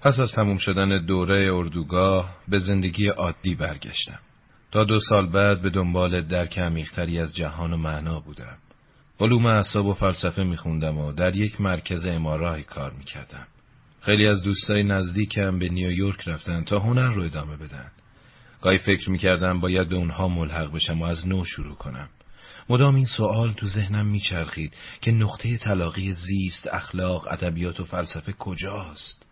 پس از تموم شدن دوره اردوگاه به زندگی عادی برگشتم. تا دو سال بعد به دنبال درک عمیقتری از جهان و معنا بودم. علوم اعصاب و فلسفه میخوندم و در یک مرکز امارای کار می‌کردم. خیلی از دوستای نزدیکم به نیویورک رفتن تا هنر رو ادامه بدن. گاهی فکر می‌کردم باید به اونها ملحق بشم و از نو شروع کنم. مدام این سوال تو ذهنم میچرخید که نقطه تلاقی زیست، اخلاق، ادبیات و فلسفه کجاست؟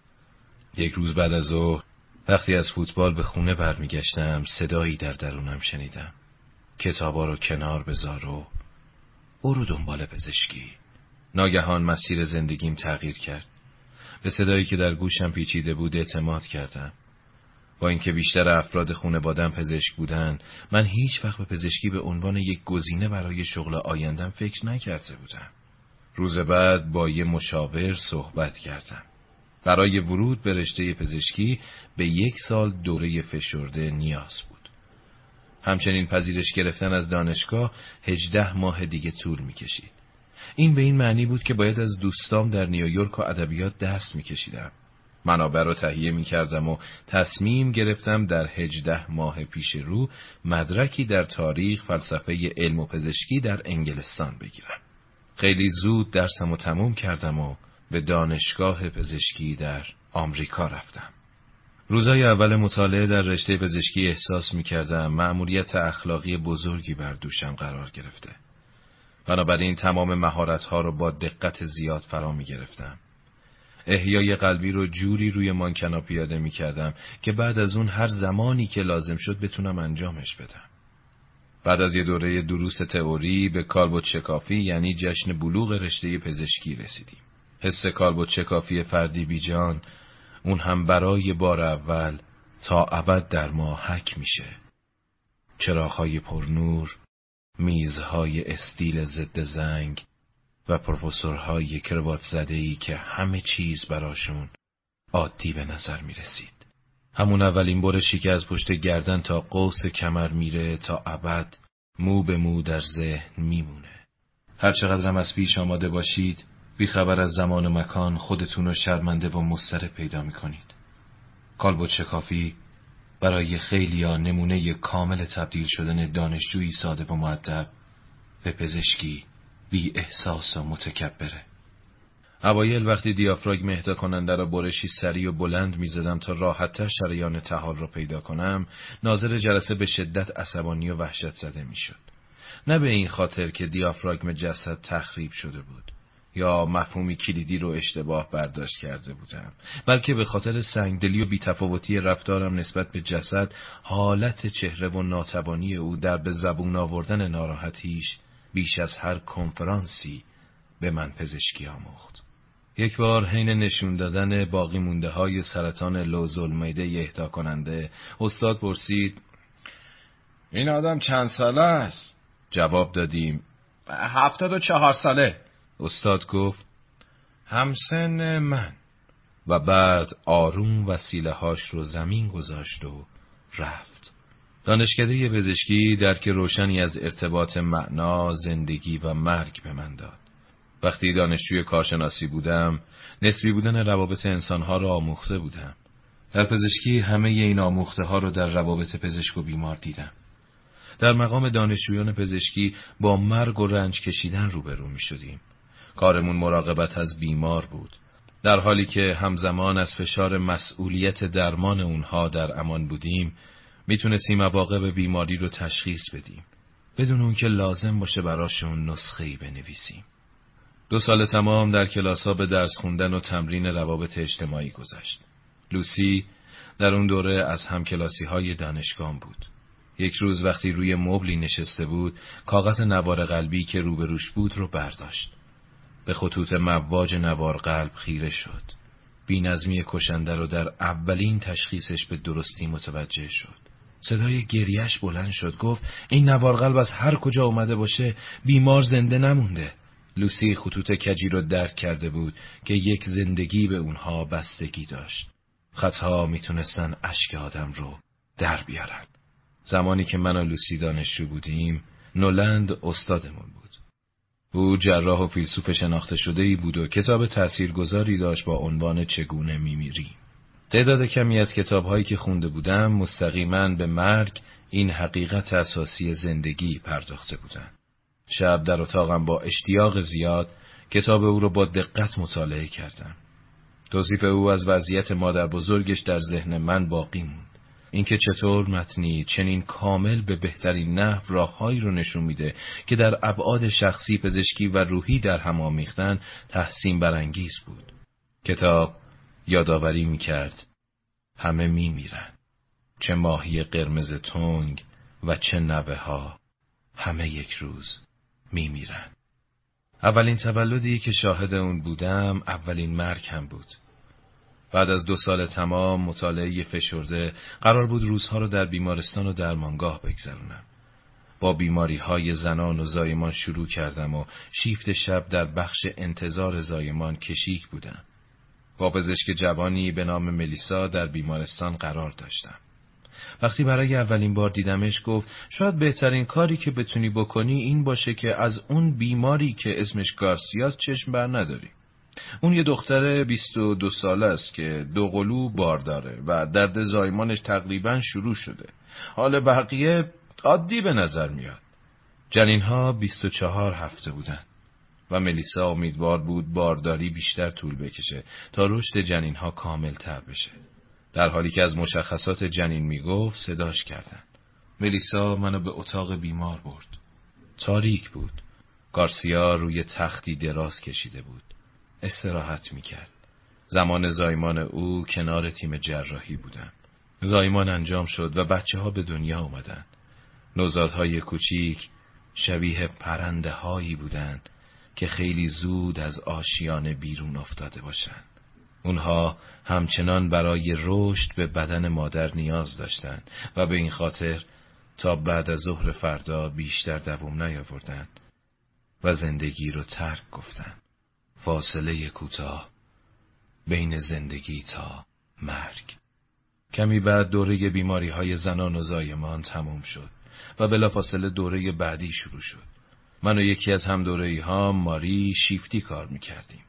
یک روز بعد از ظهر وقتی از فوتبال به خونه برمیگشتم صدایی در درونم شنیدم. کتابا رو کنار بذار و برو دنبال پزشکی. ناگهان مسیر زندگیم تغییر کرد. به صدایی که در گوشم پیچیده بود اعتماد کردم. با اینکه بیشتر افراد خانواده‌ام پزشک بودن من هیچ وقت به پزشکی به عنوان یک گزینه برای شغل آیندم فکر نکرده بودم روز بعد با یه مشاور صحبت کردم برای ورود به رشته پزشکی به یک سال دوره فشرده نیاز بود. همچنین پذیرش گرفتن از دانشگاه هجده ماه دیگه طول می‌کشید. این به این معنی بود که باید از دوستام در نیویورک و ادبیات دست میکشیدم. منابع رو تهیه می کردم و تصمیم گرفتم در هجده ماه پیش رو مدرکی در تاریخ فلسفه علم و پزشکی در انگلستان بگیرم. خیلی زود درسم و تموم کردم و به دانشگاه پزشکی در آمریکا رفتم. روزای اول مطالعه در رشته پزشکی احساس می کردم مأموریت اخلاقی بزرگی بر دوشم قرار گرفته. بنابراین تمام مهارت‌ها رو با دقت زیاد فرا می گرفتم. احیای قلبی رو جوری روی مانکنا پیاده می کردم که بعد از اون هر زمانی که لازم شد بتونم انجامش بدم. بعد از یه دوره دروس تئوری به کالبوت شکافی یعنی جشن بلوغ رشته پزشکی رسیدیم. حس کالبوت شکافی فردی بیجان اون هم برای بار اول تا ابد در ما حک میشه. چراغهای پرنور، میزهای استیل ضد زنگ، و پروفسورهای کروات زده ای که همه چیز براشون عادی به نظر می رسید. همون اولین برشی که از پشت گردن تا قوس کمر میره تا ابد مو به مو در ذهن میمونه. هر چقدرم از پیش آماده باشید بیخبر از زمان و مکان خودتون رو شرمنده و مستره پیدا می‌کنید. کالبوت شکافی برای خیلی ها نمونه کامل تبدیل شدن دانشجویی ساده و معدب به پزشکی بی احساس و متکبره. اوایل وقتی دیافراگم اهدا کننده را برشی سری و بلند می‌زدم تا راحتتر شریان تحال را پیدا کنم ناظر جلسه به شدت عصبانی و وحشت زده می‌شد. نه به این خاطر که دیافراگم جسد تخریب شده بود. یا مفهومی کلیدی رو اشتباه برداشت کرده بودم بلکه به خاطر سنگدلی و بیتفاوتی رفتارم نسبت به جسد حالت چهره و ناتوانی او در به زبون آوردن ناراحتیش بیش از هر کنفرانسی به من پزشکی آموخت. یک بار حین نشون دادن باقی مونده های سرطان لوزول میده اهدا کننده استاد پرسید این آدم چند ساله است؟ جواب دادیم هفتاد و چهار ساله استاد گفت همسن من و بعد آروم وسیله هاش رو زمین گذاشت و رفت دانشکده پزشکی درک روشنی از ارتباط معنا، زندگی و مرگ به من داد. وقتی دانشجوی کارشناسی بودم، نسبی بودن روابط انسانها را آموخته بودم. در پزشکی همه این آموخته ها را در روابط پزشک و بیمار دیدم. در مقام دانشجویان پزشکی با مرگ و رنج کشیدن روبرو می شدیم. کارمون مراقبت از بیمار بود. در حالی که همزمان از فشار مسئولیت درمان اونها در امان بودیم، می‌تونستیم مواقع بیماری رو تشخیص بدیم. بدون اون که لازم باشه براشون نسخه ای بنویسیم. دو سال تمام در کلاس ها به درس خوندن و تمرین روابط اجتماعی گذشت. لوسی در اون دوره از همکلاسی های دانشگاه بود. یک روز وقتی روی مبلی نشسته بود کاغذ نوار قلبی که روبروش بود رو برداشت. به خطوط مواج نوار قلب خیره شد. بینظمی کشنده رو در اولین تشخیصش به درستی متوجه شد. صدای گریش بلند شد. گفت این نوار قلب از هر کجا اومده باشه بیمار زنده نمونده. لوسی خطوط کجی رو درک کرده بود که یک زندگی به اونها بستگی داشت. خطها می‌تونستن اشک آدم رو در بیارن. زمانی که من و لوسی دانشجو بودیم نولند استادمون بود. او جراح و فیلسوف شناخته شده ای بود و کتاب تاثیرگذاری داشت با عنوان چگونه میمیریم تعداد کمی از کتابهایی که خونده بودم مستقیما به مرگ این حقیقت اساسی زندگی پرداخته بودند. شب در اتاقم با اشتیاق زیاد کتاب او را با دقت مطالعه کردم. توصیف او از وضعیت مادر بزرگش در ذهن من باقی موند. اینکه چطور متنی چنین کامل به بهترین نحو راههایی رو نشون میده که در ابعاد شخصی پزشکی و روحی در هم آمیختن تحسین برانگیز بود. کتاب یادآوری می‌کرد همه میمیرن. چه ماهی قرمز تنگ و چه نوه ها همه یک روز میمیرن. اولین تولدی که شاهد اون بودم اولین مرگ هم بود. بعد از دو سال تمام مطالعه فشرده قرار بود روزها رو در بیمارستان و درمانگاه بگذرونم با بیماری های زنان و زایمان شروع کردم و شیفت شب در بخش انتظار زایمان کشیک بودم با پزشک جوانی به نام ملیسا در بیمارستان قرار داشتم. وقتی برای اولین بار دیدمش گفت شاید بهترین کاری که بتونی بکنی این باشه که از اون بیماری که اسمش گارسیاس چشم بر نداری. اون یه دختر 22 ساله است که دو قلو بار داره و درد زایمانش تقریبا شروع شده. حال بقیه عادی به نظر میاد. جنین ها 24 هفته بودن. و ملیسا امیدوار بود بارداری بیشتر طول بکشه تا رشد جنین ها کامل تر بشه. در حالی که از مشخصات جنین می‌گفت صداش کردن. ملیسا منو به اتاق بیمار برد. تاریک بود. گارسیا روی تختی دراز کشیده بود. استراحت می‌کرد. زمان زایمان او کنار تیم جراحی بودم. زایمان انجام شد و بچه ها به دنیا اومدن. نوزادهای کوچیک شبیه پرنده هایی بودند که خیلی زود از آشیانه بیرون افتاده باشند. اونها همچنان برای رشد به بدن مادر نیاز داشتند و به این خاطر تا بعد از ظهر فردا بیشتر دوم نیاوردند و زندگی رو ترک گفتند. فاصله کوتاه بین زندگی تا مرگ. کمی بعد دوره بیماری های زنان و زایمان تموم شد و بلافاصله دوره بعدی شروع شد. من و یکی از هم دوره ها ماری شیفتی کار می‌کردیم.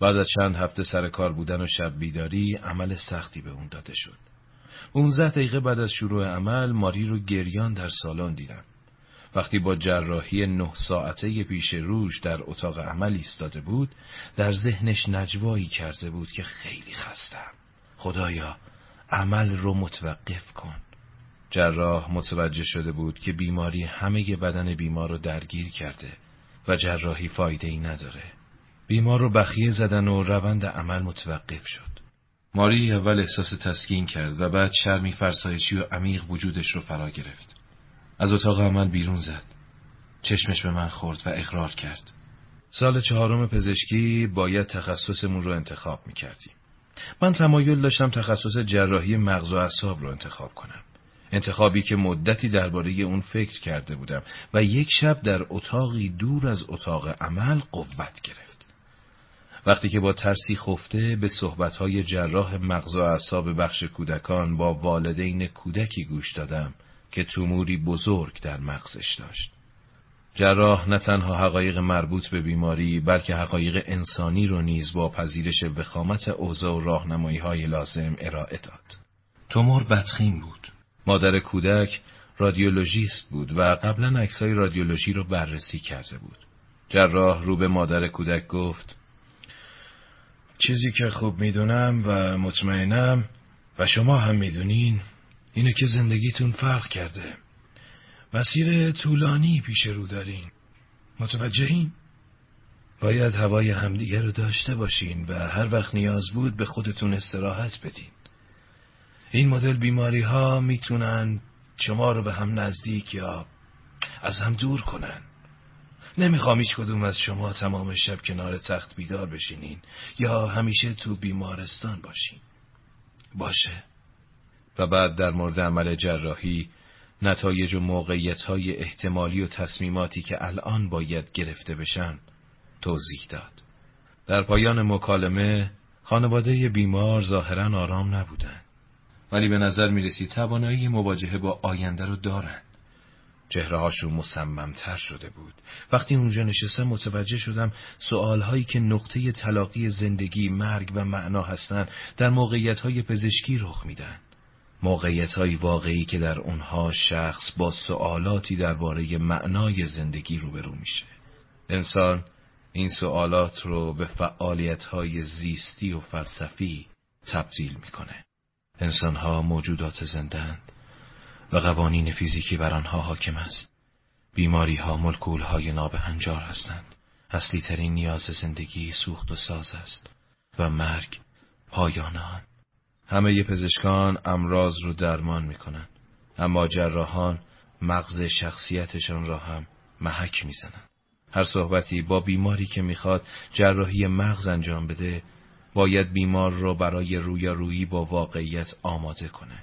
بعد از چند هفته سر کار بودن و شب بیداری عمل سختی به اون داده شد. 15 دقیقه بعد از شروع عمل ماری رو گریان در سالن دیدم. وقتی با جراحی نه ساعته پیش روش در اتاق عمل ایستاده بود در ذهنش نجوایی کرده بود که خیلی خستم خدایا عمل رو متوقف کن جراح متوجه شده بود که بیماری همه بدن بیمار رو درگیر کرده و جراحی فایده ای نداره. بیمار رو بخیه زدن و روند عمل متوقف شد. ماری اول احساس تسکین کرد و بعد شرمی فرسایشی و عمیق وجودش رو فرا گرفت. از اتاق عمل بیرون زد. چشمش به من خورد و اقرار کرد. سال چهارم پزشکی باید تخصصمون رو انتخاب می کردیم. من تمایل داشتم تخصص جراحی مغز و اعصاب رو انتخاب کنم. انتخابی که مدتی درباره اون فکر کرده بودم و یک شب در اتاقی دور از اتاق عمل قوت گرفت. وقتی که با ترسی خفته به صحبتهای جراح مغز و اعصاب بخش کودکان با والدین کودکی گوش دادم که توموری بزرگ در مغزش داشت. جراح نه تنها حقایق مربوط به بیماری بلکه حقایق انسانی رو نیز با پذیرش وخامت اوضاع و راهنمایی های لازم ارائه داد. تومور بدخیم بود. مادر کودک رادیولوژیست بود و قبلا عکسای رادیولوژی رو بررسی کرده بود. جراح رو به مادر کودک گفت چیزی که خوب می‌دونم و مطمئنم و شما هم می‌دونین اینه که زندگیتون فرق کرده. مسیر طولانی پیش رو دارین. متوجهین؟ باید هوای همدیگه رو داشته باشین و هر وقت نیاز بود به خودتون استراحت بدین. این مدل بیماری ها می‌تونن شما رو به هم نزدیک یا از هم دور کنن نمی‌خوام هیچ کدوم از شما تمام شب کنار تخت بیدار بشینین یا همیشه تو بیمارستان باشین باشه و بعد در مورد عمل جراحی نتایج و موقعیت های احتمالی و تصمیماتی که الان باید گرفته بشن توضیح داد. در پایان مکالمه خانواده بیمار ظاهرا آرام نبودند ولی به نظر می رسید توانایی مواجهه با آینده رو دارن. چهرههاشون مصممتر شده بود. وقتی اونجا نشستم متوجه شدم سوالهایی که نقطه تلاقی زندگی، مرگ و معنا هستند در موقعیتهای پزشکی رخ میدن. موقعیتهای واقعی که در اونها شخص با سوالاتی درباره معنای زندگی روبرو میشه انسان این سوالات رو به فعالیتهای زیستی و فلسفی تبدیل می‌کنه انسانها موجودات زندند و قوانین فیزیکی بر آنها حاکم است. بیماری ها ملکول های نابهنجار هستند. اصلی ترین نیاز زندگی سوخت و ساز است و مرگ پایان آن. همه پزشکان امراض رو درمان می‌کنند اما جراحان مغز شخصیتشان را هم محک می‌زنند. هر صحبتی با بیماری که می‌خواد جراحی مغز انجام بده باید بیمار را برای رویارویی با واقعیت آماده کنه.